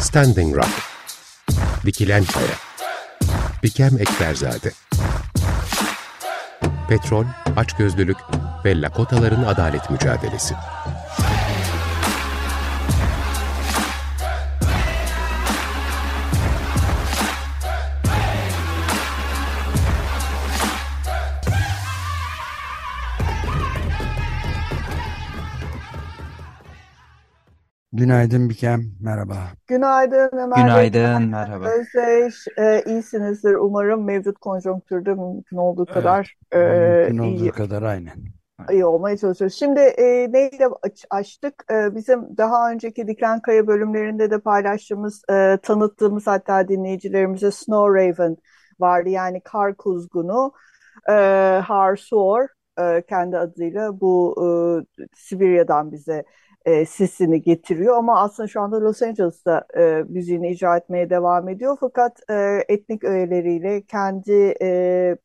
Standing Rock. Dikilen Kaya Bikem Ekberzade. Petrol, açgözlülük ve Lakotaların adalet mücadelesi. Günaydın Bikem, merhaba. Günaydın Ömer Bey. Günaydın, merhaba. Özdeş, e, iyisinizdir umarım. Mevcut konjonktürde mümkün olduğu Evet, kadar e, mümkün iyi, olduğu kadar aynen. iyi olmaya çalışıyoruz. Şimdi e, neyle aç- açtık? E, bizim daha önceki Diken Kaya bölümlerinde de paylaştığımız, e, tanıttığımız hatta dinleyicilerimize Snow Raven vardı. Yani kar kuzgunu, e, Har Suor e, kendi adıyla bu e, Sibirya'dan bize e, sesini getiriyor ama aslında şu anda Los Angeles'ta e, müziğini icra etmeye devam ediyor. Fakat e, etnik öğeleriyle kendi e,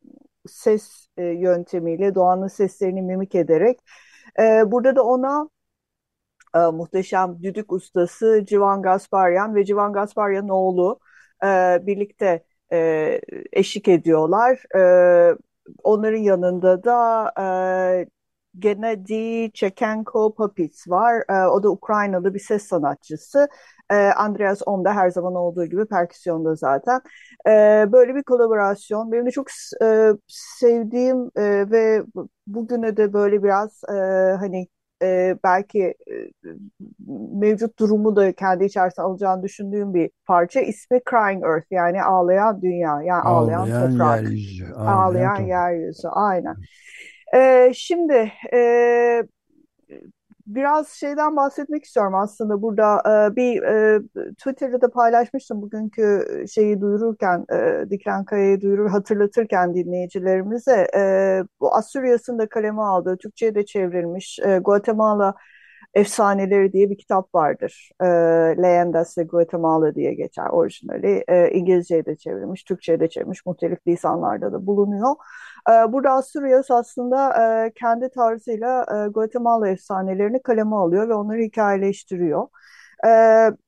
ses e, yöntemiyle doğanın seslerini mimik ederek e, burada da ona e, muhteşem düdük ustası Civan Gasparyan ve Civan Gasparyan'ın oğlu e, birlikte e, eşlik ediyorlar. E, onların yanında da e, Gennady Chekenko Papits var. E, o da Ukraynalı bir ses sanatçısı. E, Andreas Om da her zaman olduğu gibi perküsyonda zaten. E, böyle bir kolaborasyon. Benim de çok e, sevdiğim e, ve bugüne de böyle biraz e, hani e, belki e, mevcut durumu da kendi içerisine alacağını düşündüğüm bir parça. İsmi Crying Earth yani ağlayan dünya yani ağlayan Ağlayan toprak. yeryüzü, ağlayan Ağlayan yeryüzü aynen. Ee, şimdi e, biraz şeyden bahsetmek istiyorum aslında burada. Ee, bir e, Twitter'da da paylaşmıştım bugünkü şeyi duyururken e, Dikran Kaya'yı duyurur hatırlatırken dinleyicilerimize. E, bu Asturias'ın da kaleme aldığı Türkçe'ye de çevrilmiş. E, Guatemala Efsaneleri diye bir kitap vardır. E, Leyendas de Guatemala diye geçer orijinali. E, İngilizce'ye de çevrilmiş, Türkçe'ye de çevrilmiş, muhtelif lisanlarda da bulunuyor. E, burada Asturias aslında e, kendi tarzıyla e, Guatemala efsanelerini kaleme alıyor ve onları hikayeleştiriyor. E,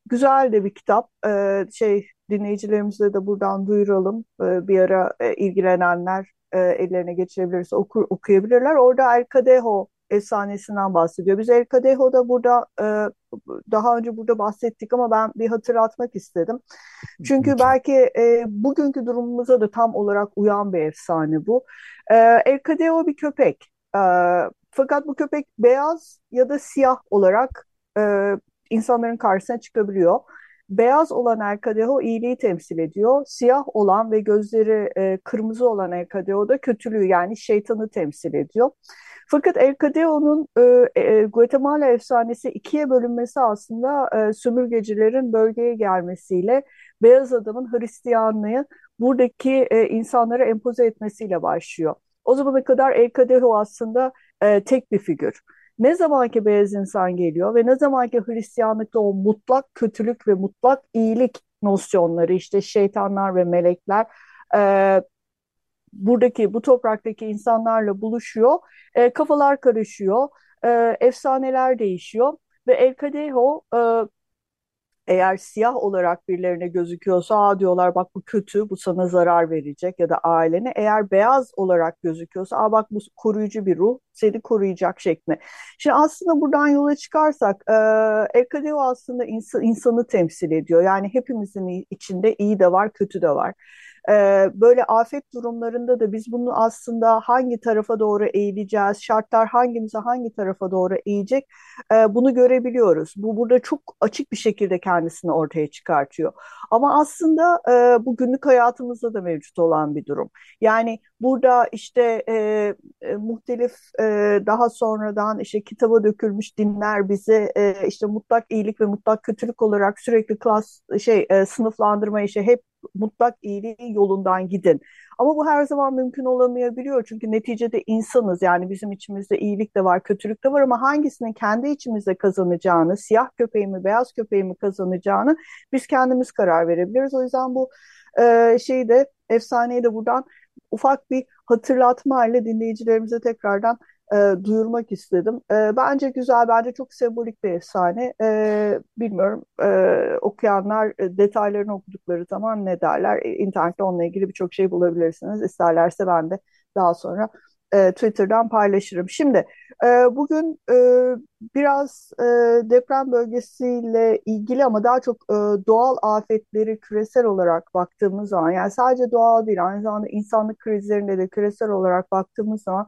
güzel de bir kitap. E, şey dinleyicilerimize de buradan duyuralım. E, bir ara e, ilgilenenler e, ellerine geçirebilirse okur, okuyabilirler. Orada El Cadejo efsanesinden bahsediyor. Biz El Cadejo'da burada e, daha önce burada bahsettik ama ben bir hatırlatmak istedim. Çünkü belki e, bugünkü durumumuza da tam olarak uyan bir efsane bu. E, El Cadejo bir köpek. E, fakat bu köpek beyaz ya da siyah olarak e, insanların karşısına çıkabiliyor. Beyaz olan El Cadejo iyiliği temsil ediyor. Siyah olan ve gözleri e, kırmızı olan El Cadejo da kötülüğü yani şeytanı temsil ediyor. Fakat El Cadejo'nun e, e, Guatemala efsanesi ikiye bölünmesi aslında e, sömürgecilerin bölgeye gelmesiyle beyaz adamın Hristiyanlığı buradaki e, insanlara empoze etmesiyle başlıyor. O zamana kadar El Cadejo aslında e, tek bir figür. Ne zaman ki beyaz insan geliyor ve ne zaman ki Hristiyanlıkta o mutlak kötülük ve mutlak iyilik nosyonları işte şeytanlar ve melekler e, buradaki bu topraktaki insanlarla buluşuyor. E, kafalar karışıyor. E, efsaneler değişiyor ve El Cadejo e, eğer siyah olarak birilerine gözüküyorsa Aa, diyorlar bak bu kötü, bu sana zarar verecek ya da ailene. Eğer beyaz olarak gözüküyorsa Aa, bak bu koruyucu bir ruh seni koruyacak şeklinde. Şimdi aslında buradan yola çıkarsak e, El Cadejo aslında ins insanı temsil ediyor. Yani hepimizin içinde iyi de var, kötü de var. Ee, böyle afet durumlarında da biz bunu aslında hangi tarafa doğru eğileceğiz, şartlar hangimize hangi tarafa doğru eğecek e, bunu görebiliyoruz. Bu burada çok açık bir şekilde kendisini ortaya çıkartıyor. Ama aslında e, bu günlük hayatımızda da mevcut olan bir durum. Yani burada işte e, muhtelif daha sonradan işte kitaba dökülmüş dinler bize e, işte mutlak iyilik ve mutlak kötülük olarak sürekli klas şey sınıflandırma işte hep mutlak iyiliğin yolundan gidin. Ama bu her zaman mümkün olamayabiliyor. Çünkü neticede insanız. Yani bizim içimizde iyilik de var, kötülük de var ama hangisinin kendi içimizde kazanacağını, siyah köpeği mi, beyaz köpeği mi kazanacağını biz kendimiz karar verebiliriz. O yüzden bu e, şeyi de efsaneyi de buradan ufak bir hatırlatma ile dinleyicilerimize tekrardan e, duyurmak istedim. E, bence güzel, bence çok sembolik bir efsane. E, bilmiyorum e, okuyanlar e, detaylarını okudukları zaman ne derler? E, internette onunla ilgili birçok şey bulabilirsiniz. İsterlerse ben de daha sonra e, Twitter'dan paylaşırım. Şimdi e, bugün e, biraz e, deprem bölgesiyle ilgili ama daha çok e, doğal afetleri küresel olarak baktığımız zaman yani sadece doğal değil aynı zamanda insanlık krizlerinde de küresel olarak baktığımız zaman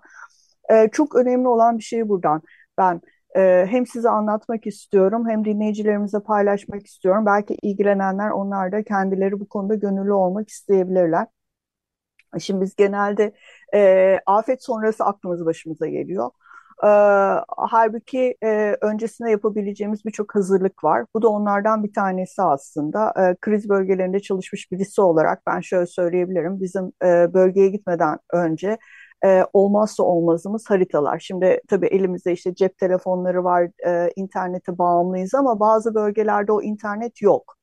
e, çok önemli olan bir şey buradan ben e, hem size anlatmak istiyorum hem dinleyicilerimize paylaşmak istiyorum. Belki ilgilenenler onlar da kendileri bu konuda gönüllü olmak isteyebilirler. Şimdi biz genelde e, afet sonrası aklımız başımıza geliyor. E, halbuki e, öncesinde yapabileceğimiz birçok hazırlık var. Bu da onlardan bir tanesi aslında. E, kriz bölgelerinde çalışmış birisi olarak ben şöyle söyleyebilirim. Bizim e, bölgeye gitmeden önce e, olmazsa olmazımız haritalar. Şimdi tabii elimizde işte cep telefonları var, e, internete bağımlıyız ama bazı bölgelerde o internet yok.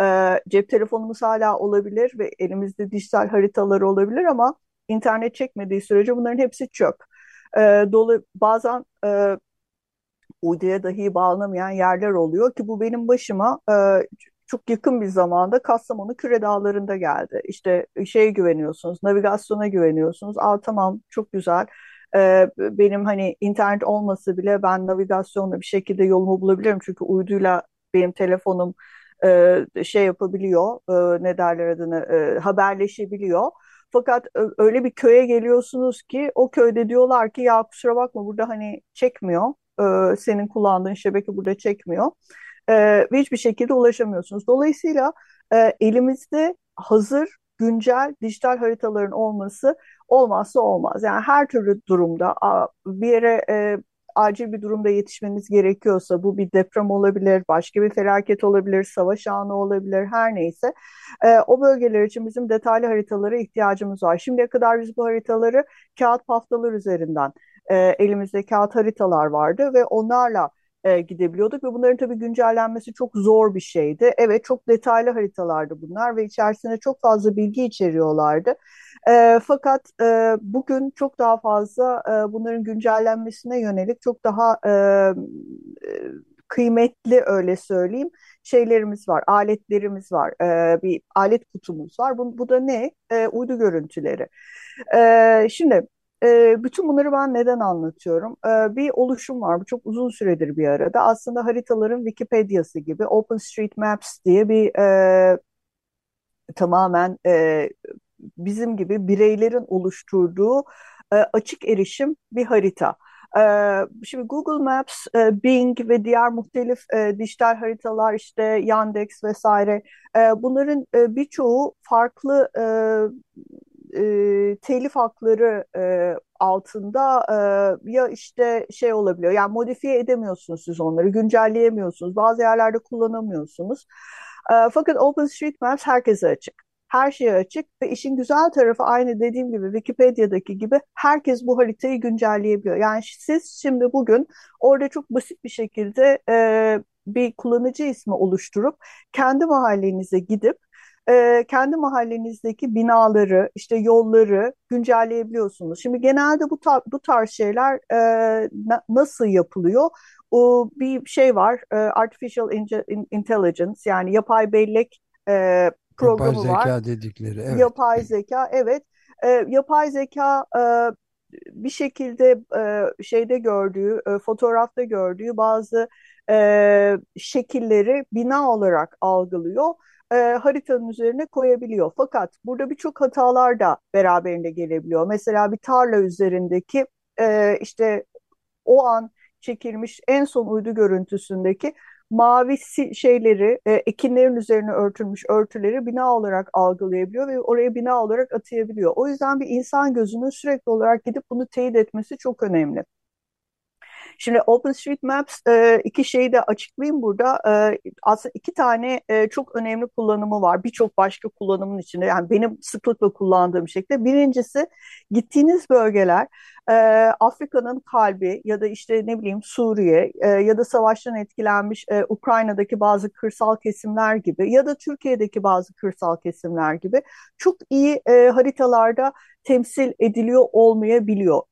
E, cep telefonumuz hala olabilir ve elimizde dijital haritaları olabilir ama internet çekmediği sürece bunların hepsi çöp. E, dolu, bazen e, uyduya dahi bağlanamayan yerler oluyor ki bu benim başıma e, çok yakın bir zamanda Kastamonu Küre Dağları'nda geldi. İşte şeye güveniyorsunuz, navigasyona güveniyorsunuz. Aa tamam çok güzel. Ee, benim hani internet olmasa bile ben navigasyonla bir şekilde yolumu bulabilirim. Çünkü uyduyla benim telefonum e, şey yapabiliyor, e, ne derler adını, e, haberleşebiliyor. Fakat öyle bir köye geliyorsunuz ki o köyde diyorlar ki ya kusura bakma burada hani çekmiyor. E, senin kullandığın şebeke burada çekmiyor e, ve hiçbir şekilde ulaşamıyorsunuz. Dolayısıyla e, elimizde hazır güncel dijital haritaların olması olmazsa olmaz. Yani her türlü durumda bir yere e, acil bir durumda yetişmeniz gerekiyorsa bu bir deprem olabilir, başka bir felaket olabilir, savaş anı olabilir, her neyse. E, o bölgeler için bizim detaylı haritalara ihtiyacımız var. Şimdiye kadar biz bu haritaları kağıt paftalar üzerinden e, elimizde kağıt haritalar vardı ve onlarla e, gidebiliyorduk ve bunların tabii güncellenmesi çok zor bir şeydi. Evet çok detaylı haritalardı bunlar ve içerisinde çok fazla bilgi içeriyorlardı. E, fakat e, bugün çok daha fazla e, bunların güncellenmesine yönelik çok daha e, e kıymetli öyle söyleyeyim şeylerimiz var, aletlerimiz var, e, bir alet kutumuz var. Bu, bu da ne? E, uydu görüntüleri. E, şimdi e, bütün bunları ben neden anlatıyorum? E, bir oluşum var, bu çok uzun süredir bir arada. Aslında haritaların Wikipedia'sı gibi OpenStreetMaps diye bir e, tamamen e, bizim gibi bireylerin oluşturduğu e, açık erişim bir harita. E, şimdi Google Maps, e, Bing ve diğer muhtelif e, dijital haritalar işte Yandex vesaire e, bunların birçoğu farklı e, telif hakları e, altında e, ya işte şey olabiliyor yani modifiye edemiyorsunuz siz onları güncelleyemiyorsunuz bazı yerlerde kullanamıyorsunuz e, fakat OpenStreetMaps herkese açık her şeye açık ve işin güzel tarafı aynı dediğim gibi Wikipedia'daki gibi herkes bu haritayı güncelleyebiliyor. Yani siz şimdi bugün orada çok basit bir şekilde e, bir kullanıcı ismi oluşturup kendi mahallenize gidip e, kendi mahallenizdeki binaları, işte yolları güncelleyebiliyorsunuz. Şimdi genelde bu, tar bu tarz şeyler e, na nasıl yapılıyor? O bir şey var, e, Artificial Intelligence yani yapay bellek e, programı yapay var. Yapay zeka dedikleri, evet. Yapay zeka, evet. E, yapay zeka e, bir şekilde e, şeyde gördüğü, e, fotoğrafta gördüğü bazı e, şekilleri bina olarak algılıyor e, haritanın üzerine koyabiliyor. Fakat burada birçok hatalar da beraberinde gelebiliyor. Mesela bir tarla üzerindeki e, işte o an çekilmiş en son uydu görüntüsündeki mavi şeyleri, e, ekinlerin üzerine örtülmüş örtüleri bina olarak algılayabiliyor ve oraya bina olarak atayabiliyor. O yüzden bir insan gözünün sürekli olarak gidip bunu teyit etmesi çok önemli. Şimdi OpenStreetMaps e, iki şeyi de açıklayayım burada. E, aslında iki tane e, çok önemli kullanımı var. Birçok başka kullanımın içinde. Yani benim sıklıkla kullandığım şekilde. Birincisi gittiğiniz bölgeler e, Afrika'nın kalbi ya da işte ne bileyim Suriye ya da savaştan etkilenmiş Ukrayna'daki bazı kırsal kesimler gibi ya da Türkiye'deki bazı kırsal kesimler gibi çok iyi haritalarda temsil ediliyor olmayabiliyor.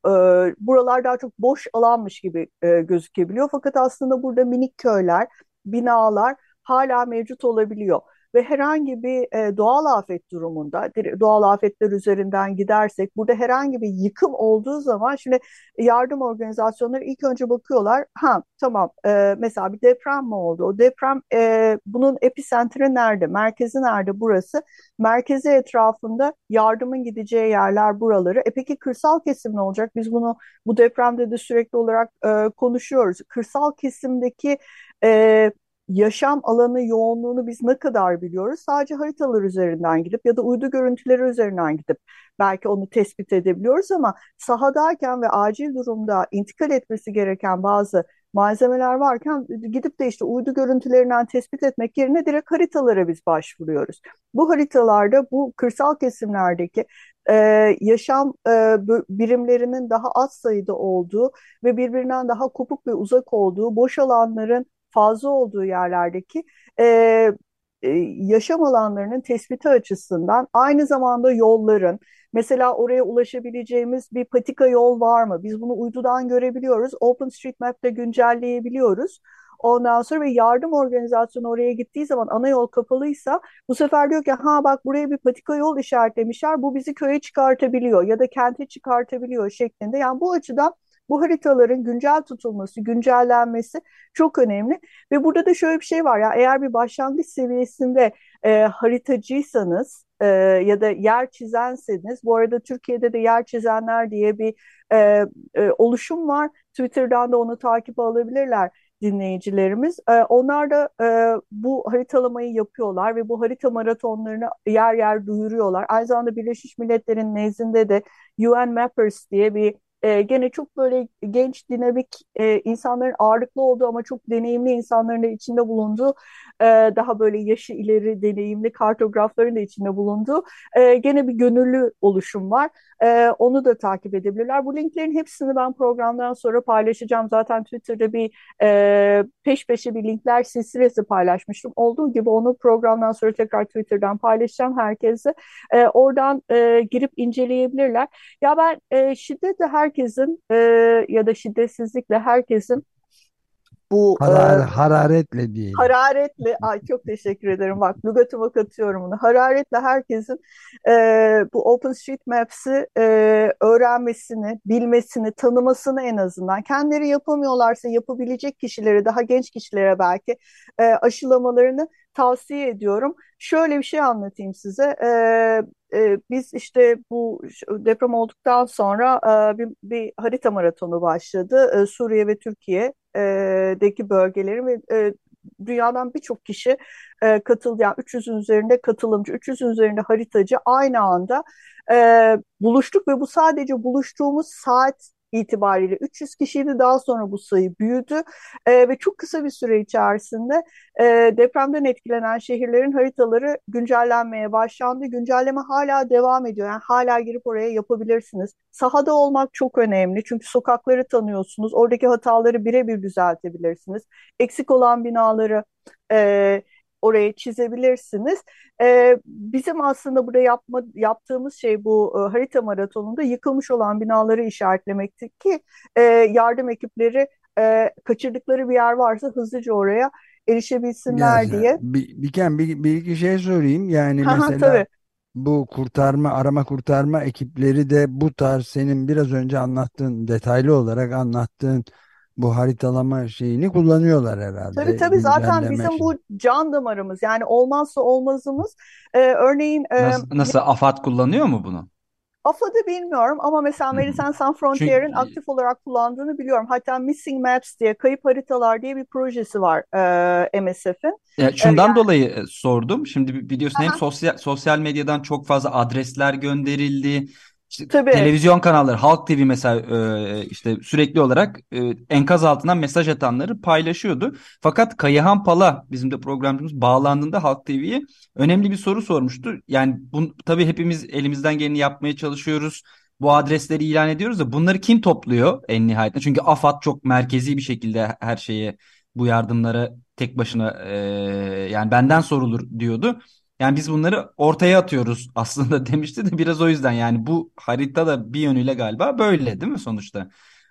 E, buralar daha çok boş alanmış gibi e, gözükebiliyor. Fakat aslında burada minik köyler, binalar hala mevcut olabiliyor ve herhangi bir e, doğal afet durumunda doğal afetler üzerinden gidersek burada herhangi bir yıkım olduğu zaman şimdi yardım organizasyonları ilk önce bakıyorlar ha tamam e, mesela bir deprem mi oldu? O deprem e, bunun epicentri nerede merkezi nerede burası? Merkezi etrafında yardımın gideceği yerler buraları. E peki kırsal kesim ne olacak? Biz bunu bu depremde de sürekli olarak konuşuyoruz. Kırsal kesimdeki e, yaşam alanı yoğunluğunu biz ne kadar biliyoruz? Sadece haritalar üzerinden gidip ya da uydu görüntüleri üzerinden gidip belki onu tespit edebiliyoruz ama sahadayken ve acil durumda intikal etmesi gereken bazı malzemeler varken gidip de işte uydu görüntülerinden tespit etmek yerine direkt haritalara biz başvuruyoruz. Bu haritalarda bu kırsal kesimlerdeki e, yaşam e, birimlerinin daha az sayıda olduğu ve birbirinden daha kopuk ve uzak olduğu boş alanların fazla olduğu yerlerdeki e, e, yaşam alanlarının tespiti açısından aynı zamanda yolların mesela oraya ulaşabileceğimiz bir patika yol var mı? Biz bunu uydudan görebiliyoruz. OpenStreetMap'te güncelleyebiliyoruz. Ondan sonra ve yardım organizasyonu oraya gittiği zaman ana yol kapalıysa bu sefer diyor ki ha bak buraya bir patika yol işaretlemişler bu bizi köye çıkartabiliyor ya da kente çıkartabiliyor şeklinde. Yani bu açıdan bu haritaların güncel tutulması, güncellenmesi çok önemli. Ve burada da şöyle bir şey var ya eğer bir başlangıç seviyesinde e, haritacıysanız e, ya da yer çizenseniz, bu arada Türkiye'de de yer çizenler diye bir e, e, oluşum var. Twitter'dan da onu takip alabilirler dinleyicilerimiz. E, onlar da e, bu haritalamayı yapıyorlar ve bu harita maratonlarını yer yer duyuruyorlar. Aynı zamanda Birleşmiş Milletler'in nezdinde de UN Mappers diye bir e, gene çok böyle genç, dinamik e, insanların ağırlıklı olduğu ama çok deneyimli insanların da içinde bulunduğu, e, daha böyle yaşı ileri deneyimli kartografların da içinde bulunduğu e, gene bir gönüllü oluşum var. E, onu da takip edebilirler. Bu linklerin hepsini ben programdan sonra paylaşacağım. Zaten Twitter'da bir e, peş peşe bir linkler silsilesi paylaşmıştım. Olduğu gibi onu programdan sonra tekrar Twitter'dan paylaşacağım herkese. Oradan girip inceleyebilirler. Ya ben e, şiddetle herkesin ya da şiddetsizlikle herkesin bu Harar, e, hararetle değil. Hararetle, ay çok teşekkür ederim. Bak lügatıma katıyorum bunu. Hararetle herkesin e, bu OpenStreetMaps'i e, öğrenmesini, bilmesini, tanımasını en azından. Kendileri yapamıyorlarsa yapabilecek kişilere, daha genç kişilere belki e, aşılamalarını tavsiye ediyorum. Şöyle bir şey anlatayım size. Ee, e, biz işte bu deprem olduktan sonra e, bir, bir harita maratonu başladı. E, Suriye ve Türkiye'deki bölgeleri ve e, dünyadan birçok kişi e, katıldı. Yani 300'ün üzerinde katılımcı, 300'ün üzerinde haritacı aynı anda e, buluştuk ve bu sadece buluştuğumuz saat itibariyle 300 kişiydi. Daha sonra bu sayı büyüdü e, ve çok kısa bir süre içerisinde e, depremden etkilenen şehirlerin haritaları güncellenmeye başlandı. Güncelleme hala devam ediyor. Yani hala girip oraya yapabilirsiniz. Sahada olmak çok önemli çünkü sokakları tanıyorsunuz. Oradaki hataları birebir düzeltebilirsiniz. Eksik olan binaları e, oraya çizebilirsiniz. E, bizim aslında burada yapma, yaptığımız şey bu e, harita maratonunda yıkılmış olan binaları işaretlemekti ki e, yardım ekipleri e, kaçırdıkları bir yer varsa hızlıca oraya erişebilsinler Güzel. diye. Bir, bir, bir, bir iki şey sorayım. Yani Ha, mesela tabii. bu kurtarma, arama kurtarma ekipleri de bu tarz senin biraz önce anlattığın, detaylı olarak anlattığın bu haritalama şeyini kullanıyorlar herhalde. Tabii tabii zaten bizim bu can damarımız yani olmazsa olmazımız. Ee, örneğin e, Nasıl, nasıl AFAD kullanıyor mu bunu? AFAD'ı bilmiyorum ama mesela hı. Medicine Sans Frontiers'in Çünkü aktif olarak kullandığını biliyorum. Hatta Missing Maps diye kayıp haritalar diye bir projesi var e, MSF'in. ya E, şundan yani dolayı e, sordum. Şimdi bi- biliyorsun hem aha, sosyal sosyal medyadan çok fazla adresler gönderildi. İşte tabii televizyon kanalları, Halk TV mesela e, işte sürekli olarak e, enkaz altından mesaj atanları paylaşıyordu. Fakat Kayahan Pala bizim de programcımız bağlandığında Halk TV'ye önemli bir soru sormuştu. Yani bu tabii hepimiz elimizden geleni yapmaya çalışıyoruz. bu adresleri ilan ediyoruz da bunları kim topluyor en nihayetinde? Çünkü AFAD çok merkezi bir şekilde her şeye bu yardımlara tek başına e, yani benden sorulur diyordu. Yani biz bunları ortaya atıyoruz aslında demişti de biraz o yüzden yani bu harita da bir yönüyle galiba böyle değil mi sonuçta?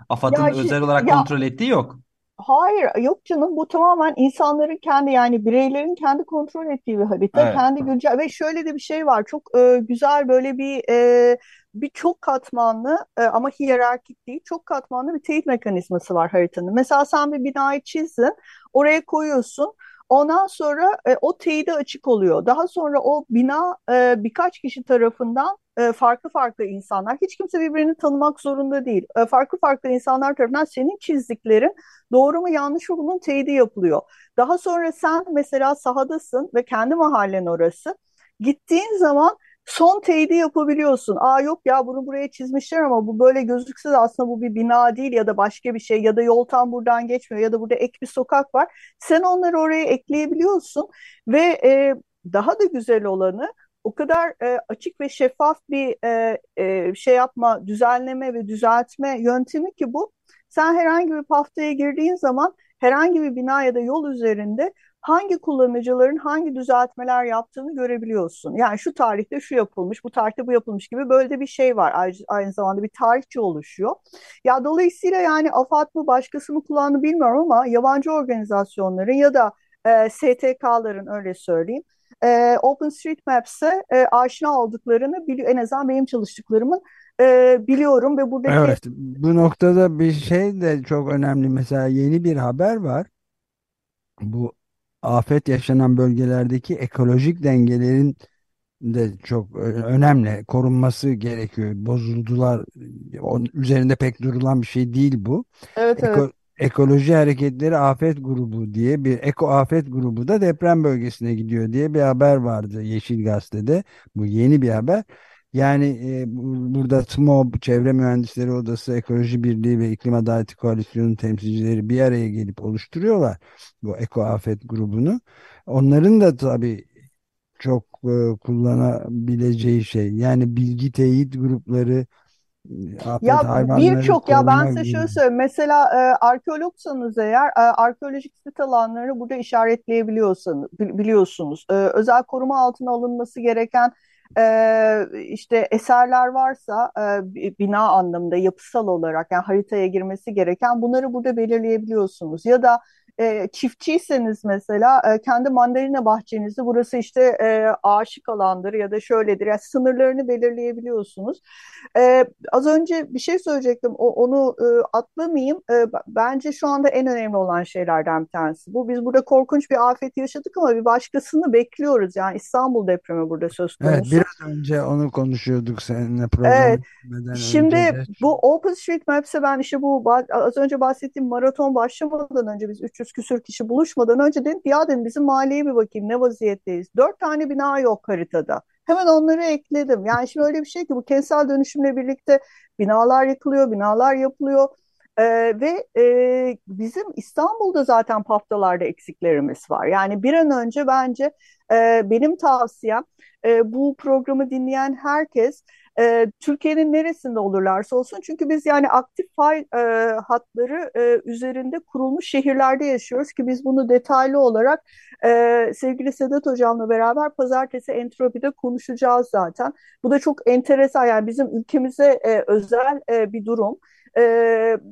AFAD'ın özel olarak ya kontrol ettiği yok. Hayır, yok canım bu tamamen insanların kendi yani bireylerin kendi kontrol ettiği bir harita, Evet. kendi güncel ve şöyle de bir şey var. Çok e, güzel böyle bir e, bir çok katmanlı e, ama hiyerarkik değil, çok katmanlı bir teyit mekanizması var haritanın. Mesela sen bir binayı çizdin, oraya koyuyorsun. Ondan sonra e, o teyide açık oluyor. Daha sonra o bina e, birkaç kişi tarafından e, farklı farklı insanlar, hiç kimse birbirini tanımak zorunda değil. E, farklı farklı insanlar tarafından senin çizdiklerin Doğru mu yanlış mı bunun teyidi yapılıyor. Daha sonra sen mesela sahadasın ve kendi mahallen orası. Gittiğin zaman son teyidi yapabiliyorsun. Aa yok ya bunu buraya çizmişler ama bu böyle gözükse de aslında bu bir bina değil ya da başka bir şey ya da yol tam buradan geçmiyor ya da burada ek bir sokak var. Sen onları oraya ekleyebiliyorsun ve e, daha da güzel olanı o kadar e, açık ve şeffaf bir e, e, şey yapma, düzenleme ve düzeltme yöntemi ki bu. Sen herhangi bir paftaya girdiğin zaman herhangi bir bina ya da yol üzerinde hangi kullanıcıların hangi düzeltmeler yaptığını görebiliyorsun. Yani şu tarihte şu yapılmış, bu tarihte bu yapılmış gibi böyle de bir şey var. Aynı, zamanda bir tarihçi oluşuyor. Ya dolayısıyla yani AFAD mı başkası mı kullandı bilmiyorum ama yabancı organizasyonların ya da e, STK'ların öyle söyleyeyim. E, OpenStreetMaps'e e, aşina olduklarını biliyor. En azından benim çalıştıklarımın e, biliyorum ve buradaki Evet, bu noktada bir şey de çok önemli. Mesela yeni bir haber var. Bu afet yaşanan bölgelerdeki ekolojik dengelerin de çok ö- önemli korunması gerekiyor. Bozuldular. Onun üzerinde pek durulan bir şey değil bu. evet evet Eko- Ekoloji Hareketleri Afet Grubu diye bir Eko Afet Grubu da deprem bölgesine gidiyor diye bir haber vardı Yeşil Gazete'de. Bu yeni bir haber. Yani e, bu- burada TMOB, Çevre Mühendisleri Odası, Ekoloji Birliği ve İklim Adaleti Koalisyonu'nun temsilcileri bir araya gelip oluşturuyorlar bu Eko Afet grubunu. Onların da tabii çok e, kullanabileceği şey. Yani bilgi teyit grupları, e, afet Ya birçok ya ben size şöyle söyleyeyim. Mesela e, arkeologsanız eğer e, arkeolojik sit alanlarını burada işaretleyebiliyorsanız bi- biliyorsunuz. E, özel koruma altına alınması gereken e, işte eserler varsa e, bi- bina anlamında yapısal olarak yani haritaya girmesi gereken bunları burada belirleyebiliyorsunuz. Ya da e, çiftçiyseniz mesela e, kendi mandalina bahçenizi burası işte e, ağaçlık alandır ya da şöyledir. Yani sınırlarını belirleyebiliyorsunuz. E, Az önce bir şey söyleyecektim. O, onu e, atlamayayım. E, bence şu anda en önemli olan şeylerden bir tanesi. Bu biz burada korkunç bir afet yaşadık ama bir başkasını bekliyoruz. Yani İstanbul depremi burada söz Evet, konusu. biraz önce onu konuşuyorduk seninle programa Evet. gitmeden önce Şimdi de. bu OpenStreetMaps'e ben işte bu az önce bahsettiğim maraton başlamadan önce biz 300 küsür kişi buluşmadan önce dedim ya dedim bizim mahalleye bir bakayım ne vaziyetteyiz. Dört tane bina yok haritada. Hemen onları ekledim. Yani şimdi öyle bir şey ki bu kentsel dönüşümle birlikte binalar yıkılıyor, binalar yapılıyor. Ee, ve e, bizim İstanbul'da zaten paftalarda eksiklerimiz var. Yani bir an önce bence e, benim tavsiyem e, bu programı dinleyen herkes e, Türkiye'nin neresinde olurlarsa olsun. Çünkü biz yani aktif fay e, hatları e, üzerinde kurulmuş şehirlerde yaşıyoruz ki biz bunu detaylı olarak e, sevgili Sedat Hocam'la beraber pazartesi Entropi'de konuşacağız zaten. Bu da çok enteresan yani bizim ülkemize e, özel e, bir durum. E,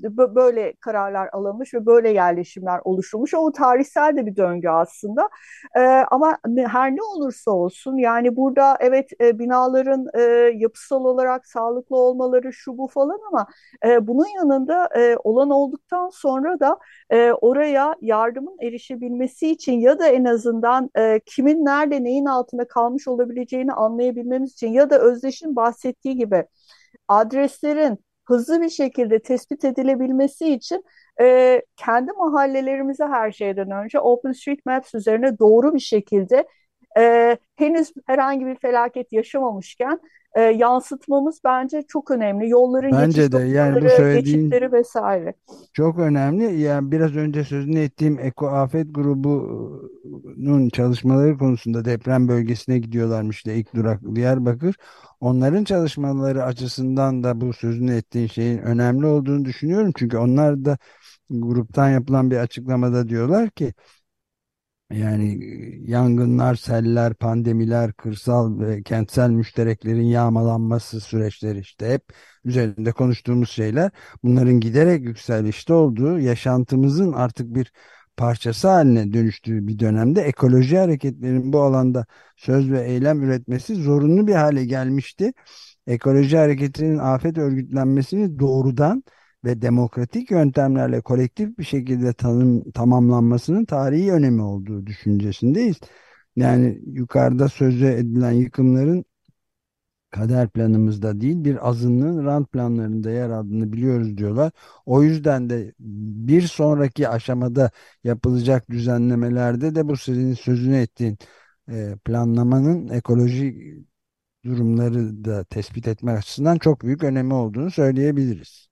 bö- böyle kararlar alınmış ve böyle yerleşimler oluşturmuş. O tarihsel de bir döngü aslında. E, ama her ne olursa olsun yani burada evet e, binaların e, yapısal olarak sağlıklı olmaları şu bu falan ama e, bunun yanında e, olan olduktan sonra da e, oraya yardımın erişebilmesi için ya da en azından e, kimin nerede neyin altında kalmış olabileceğini anlayabilmemiz için ya da Özdeş'in bahsettiği gibi adreslerin hızlı bir şekilde tespit edilebilmesi için e, kendi mahallelerimize her şeyden önce OpenStreetMaps üzerine doğru bir şekilde e, henüz herhangi bir felaket yaşamamışken e, yansıtmamız bence çok önemli. Yolların Bence geçiş de yani bu söylediğin geçitleri vesaire. çok önemli. Yani biraz önce sözünü ettiğim Eko Afet grubunun çalışmaları konusunda deprem bölgesine gidiyorlarmış işte ilk durak Diyarbakır. Onların çalışmaları açısından da bu sözünü ettiğin şeyin önemli olduğunu düşünüyorum. Çünkü onlar da gruptan yapılan bir açıklamada diyorlar ki yani e, yangınlar, seller, pandemiler, kırsal ve kentsel müştereklerin yağmalanması süreçleri işte hep üzerinde konuştuğumuz şeyler. Bunların giderek yükselişte olduğu, yaşantımızın artık bir parçası haline dönüştüğü bir dönemde ekoloji hareketlerinin bu alanda söz ve eylem üretmesi zorunlu bir hale gelmişti. Ekoloji hareketinin afet örgütlenmesini doğrudan ve demokratik yöntemlerle kolektif bir şekilde tanım, tamamlanmasının tarihi önemi olduğu düşüncesindeyiz. Yani yukarıda sözü edilen yıkımların kader planımızda değil bir azınlığın rant planlarında yer aldığını biliyoruz diyorlar. O yüzden de bir sonraki aşamada yapılacak düzenlemelerde de bu sizin sözünü ettiğin e, planlamanın ekoloji durumları da tespit etmek açısından çok büyük önemi olduğunu söyleyebiliriz.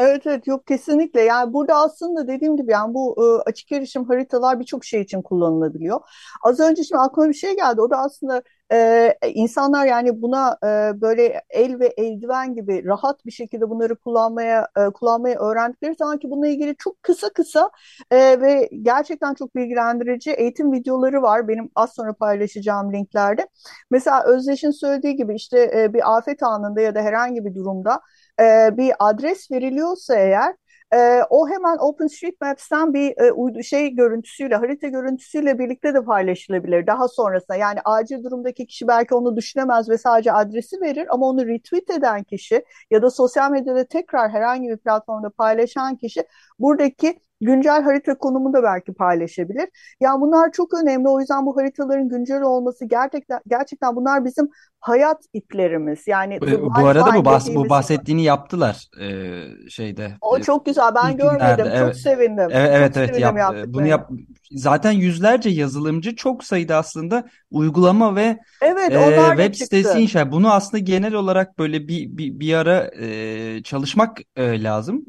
Evet evet yok kesinlikle yani burada aslında dediğim gibi yani bu e, açık erişim haritalar birçok şey için kullanılabiliyor. Az önce şimdi aklıma bir şey geldi o da aslında e, insanlar yani buna e, böyle el ve eldiven gibi rahat bir şekilde bunları kullanmaya e, kullanmayı öğrendikleri zaman ki bununla ilgili çok kısa kısa e, ve gerçekten çok bilgilendirici eğitim videoları var benim az sonra paylaşacağım linklerde. Mesela Özdeş'in söylediği gibi işte e, bir afet anında ya da herhangi bir durumda e, bir adres veriliyorsa eğer e, o hemen OpenStreetMaps'ten bir e, uydu şey görüntüsüyle, harita görüntüsüyle birlikte de paylaşılabilir daha sonrasında. Yani acil durumdaki kişi belki onu düşünemez ve sadece adresi verir ama onu retweet eden kişi ya da sosyal medyada tekrar herhangi bir platformda paylaşan kişi buradaki güncel harita konumu da belki paylaşabilir. Yani bunlar çok önemli. O yüzden bu haritaların güncel olması gerçekten gerçekten bunlar bizim hayat iplerimiz. Yani bu, arada bu, bahs bu bahsettiğini yaptılar e, şeyde. O çok güzel. Ben görmedim. Evet. Çok sevindim. Evet evet, çok evet yap, bunu yap. Zaten yüzlerce yazılımcı çok sayıda aslında uygulama ve evet, e, web sitesi inşa. Bunu aslında genel olarak böyle bir bir, bir ara e, çalışmak e, lazım.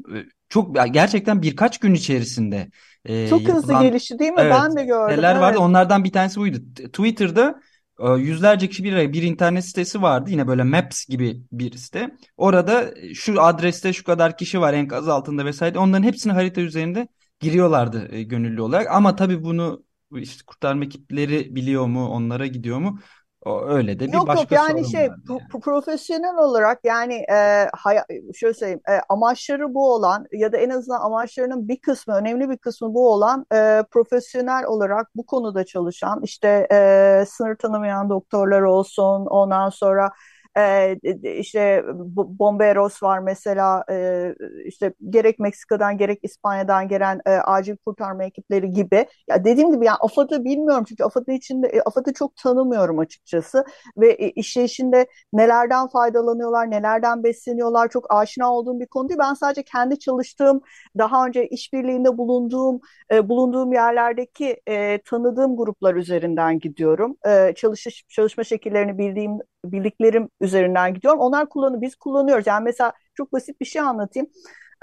Çok gerçekten birkaç gün içerisinde e, Çok hızlı gelişti değil mi? Evet, ben de gördüm. Neler evet. vardı? Onlardan bir tanesi buydu. Twitter'da e, yüzlerce kişi bir bir internet sitesi vardı. Yine böyle Maps gibi bir site. Orada şu adreste şu kadar kişi var enkaz altında vesaire. Onların hepsini harita üzerinde giriyorlardı e, gönüllü olarak. Ama tabii bunu işte kurtarma ekipleri biliyor mu? Onlara gidiyor mu? O öyle de bir yok, başka yok yani şey yani. profesyonel olarak yani e, hay, şöyle söyleyeyim e, amaçları bu olan ya da en azından amaçlarının bir kısmı önemli bir kısmı bu olan e, profesyonel olarak bu konuda çalışan işte e, sınır tanımayan doktorlar olsun ondan sonra e, işte Bomberos var mesela e, işte gerek Meksika'dan gerek İspanya'dan gelen e, acil kurtarma ekipleri gibi. Ya dediğim gibi yani AFAD'ı bilmiyorum çünkü AFAD'ı içinde e, AFAD'ı çok tanımıyorum açıkçası ve e, işleyişinde nelerden faydalanıyorlar, nelerden besleniyorlar çok aşina olduğum bir konu değil. Ben sadece kendi çalıştığım, daha önce işbirliğinde bulunduğum e, bulunduğum yerlerdeki e, tanıdığım gruplar üzerinden gidiyorum. E, çalış çalışma şekillerini bildiğim bildiklerim üzerinden gidiyorum. Onlar kullanıyor, biz kullanıyoruz. Yani mesela çok basit bir şey anlatayım.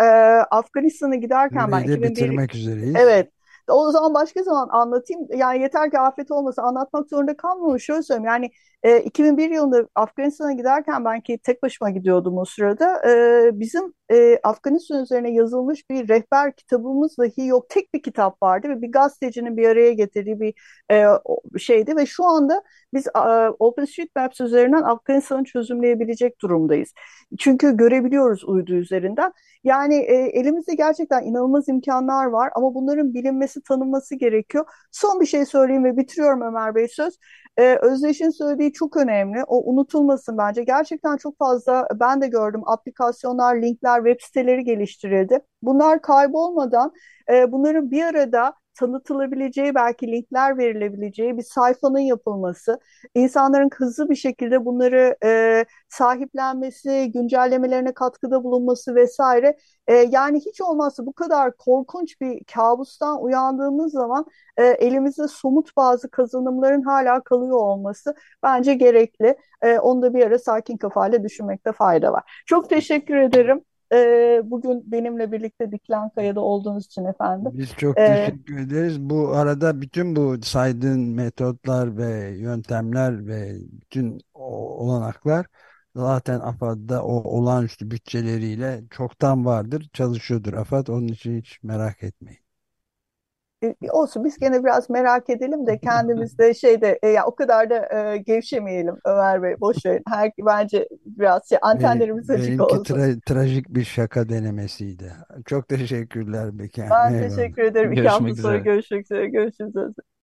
Ee, Afganistan'a giderken ben 2001 bitirmek üzereyiz. Evet. O zaman başka zaman anlatayım. Yani yeter ki afet olmasa anlatmak zorunda kalmıyorum. Şöyle söyleyeyim. Yani e, 2001 yılında Afganistan'a giderken ben ki tek başıma gidiyordum o sırada. E, bizim e, Afganistan üzerine yazılmış bir rehber kitabımız dahi yok. Tek bir kitap vardı ve bir gazetecinin bir araya getirdiği bir e, şeydi ve şu anda biz e, OpenStreetMaps üzerinden Afganistan'ı çözümleyebilecek durumdayız. Çünkü görebiliyoruz uydu üzerinden. Yani e, elimizde gerçekten inanılmaz imkanlar var ama bunların bilinmesi, tanınması gerekiyor. Son bir şey söyleyeyim ve bitiriyorum Ömer Bey söz. Ee, Özdeş'in söylediği çok önemli. O unutulmasın bence. Gerçekten çok fazla ben de gördüm aplikasyonlar, linkler, web siteleri geliştirildi. Bunlar kaybolmadan e, bunların bir arada tanıtılabileceği, belki linkler verilebileceği bir sayfanın yapılması, insanların hızlı bir şekilde bunları e, sahiplenmesi, güncellemelerine katkıda bulunması vesaire. E, yani hiç olmazsa bu kadar korkunç bir kabustan uyandığımız zaman e, elimizde somut bazı kazanımların hala kalıyor olması bence gerekli. E, onu da bir ara sakin kafayla düşünmekte fayda var. Çok teşekkür ederim. E, bugün benimle birlikte Diklen Kaya'da olduğunuz için efendim. Biz çok E, teşekkür ederiz. Bu arada bütün bu saydığın metotlar ve yöntemler ve bütün olanaklar zaten AFAD'da o olağanüstü bütçeleriyle çoktan vardır. Çalışıyordur AFAD. Onun için hiç merak etmeyin. E, olsun biz gene biraz merak edelim de kendimiz de şeyde e, ya o kadar da e, gevşemeyelim Ömer Bey boş verin. Her, bence biraz şey, Benim, antenlerimiz açık benimki olsun. tra- trajik bir şaka denemesiydi. Çok teşekkürler Bekem. Ben Eyvallah. teşekkür ederim. İki hafta Görüşmek sonra üzere. görüşmek üzere. Görüşürüz.